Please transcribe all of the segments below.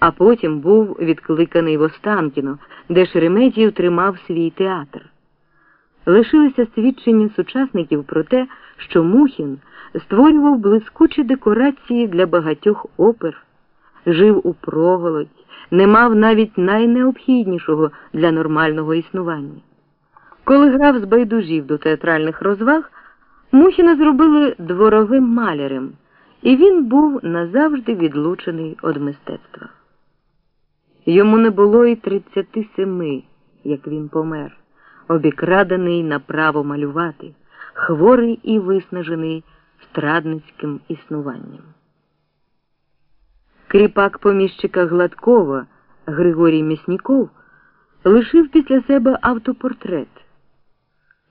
а потім був відкликаний в Останкіно, де Шереметєв тримав свій театр. Лишилися свідчення сучасників про те, що Мухін створював блискучі декорації для багатьох опер, жив у проголодь, не мав навіть найнеобхіднішого для нормального існування. Коли грав з байдужів до театральних розваг, Мухіна зробили дворовим малярем, і він був назавжди відлучений від мистецтва. Йому не було і 37, як він помер, обікрадений на право малювати, хворий і виснажений страдницьким існуванням. Кріпак поміщика Гладкова Григорій Місніков лишив після себе автопортрет.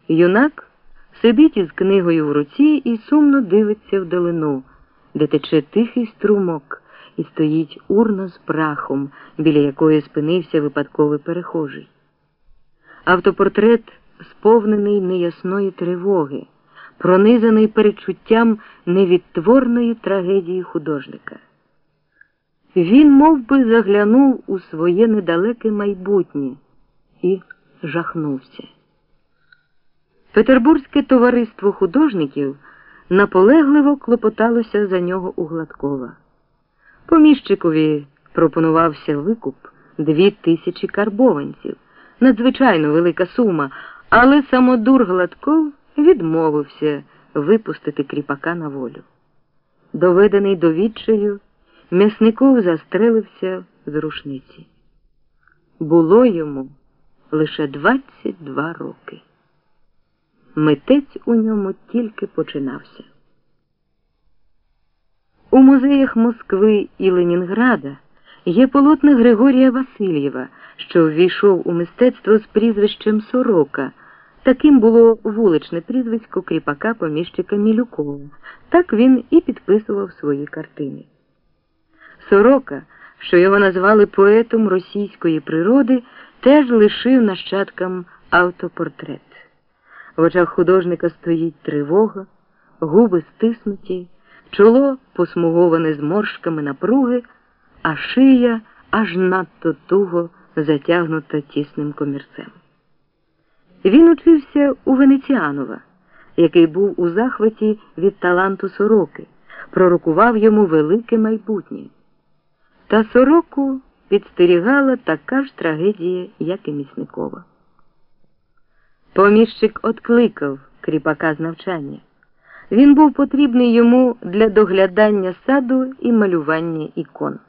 Юнак сидить із книгою в руці і сумно дивиться вдалину, де тече тихий струмок і стоїть урна з прахом, біля якої спинився випадковий перехожий. Автопортрет сповнений неясної тривоги, пронизаний перечуттям невідтворної трагедії художника. Він мов би, заглянув у своє недалеке майбутнє і жахнувся. Петербурзьке товариство художників наполегливо клопоталося за нього у Гладкова. Поміщикові пропонувався викуп дві тисячі карбованців, надзвичайно велика сума, але самодур Гладков відмовився випустити кріпака на волю. Доведений до відчаю, м'ясников застрелився з рушниці. Було йому лише 22 роки. Митець у ньому тільки починався. У музеях Москви і Ленінграда є полотна Григорія Васильєва, що ввійшов у мистецтво з прізвищем Сорока. Таким було вуличне прізвисько кріпака поміщика Мілюкова. Так він і підписував свої картини. Сорока, що його назвали поетом російської природи, теж лишив нащадкам автопортрет. В очах художника стоїть тривога, губи стиснуті, чоло посмуговане зморшками напруги, а шия аж надто туго затягнута тісним комірцем. Він учився у Венеціанова, який був у захваті від таланту сороки, пророкував йому велике майбутнє. Та сороку підстерігала така ж трагедія, як і Місникова. Поміщик откликав кріпака з навчання. Він був потрібний йому для доглядання саду і малювання ікон.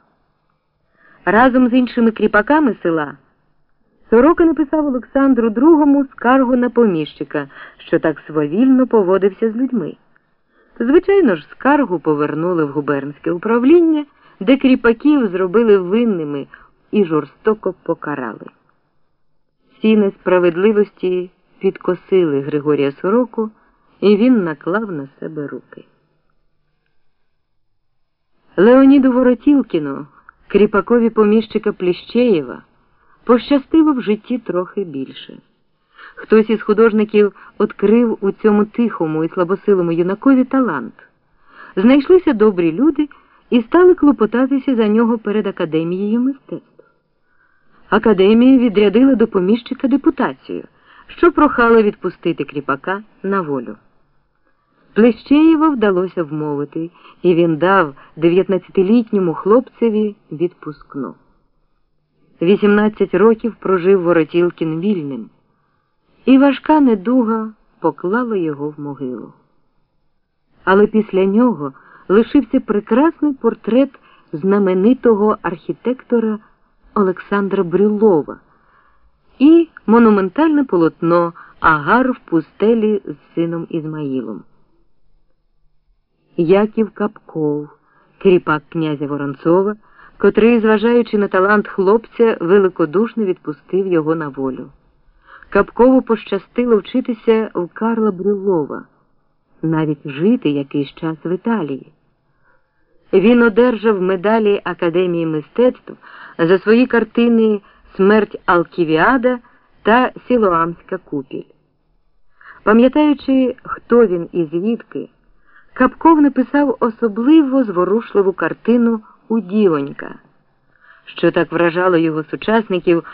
Разом з іншими кріпаками села Сорока написав Олександру II скаргу на поміщика, що так свавільно поводився з людьми. Звичайно ж, скаргу повернули в губернське управління, де кріпаків зробили винними і жорстоко покарали. Всі несправедливості підкосили Григорія Сороку, і він наклав на себе руки. Леоніду Воротілкіну, кріпакові поміщика Пліщеєва, пощастило в житті трохи більше. Хтось із художників відкрив у цьому тихому і слабосилому юнакові талант. Знайшлися добрі люди і стали клопотатися за нього перед академією мистецтв. Академія відрядила до поміщика депутацію що прохала відпустити кріпака на волю. Плещеєва вдалося вмовити, і він дав 19-літньому хлопцеві відпускну. 18 років прожив Воротілкін вільним, і важка недуга поклала його в могилу. Але після нього лишився прекрасний портрет знаменитого архітектора Олександра Брюлова і монументальне полотно Агар в пустелі з сином Ізмаїлом. Яків Капков, кріпак князя Воронцова, котрий, зважаючи на талант хлопця, великодушно відпустив його на волю. Капкову пощастило вчитися в Карла Брюлова, навіть жити якийсь час в Італії. Він одержав медалі Академії мистецтв за свої картини смерть Алківіада та Сілоамська купіль. Пам'ятаючи, хто він і звідки, Капков написав особливо зворушливу картину Удівонька, що так вражало його сучасників,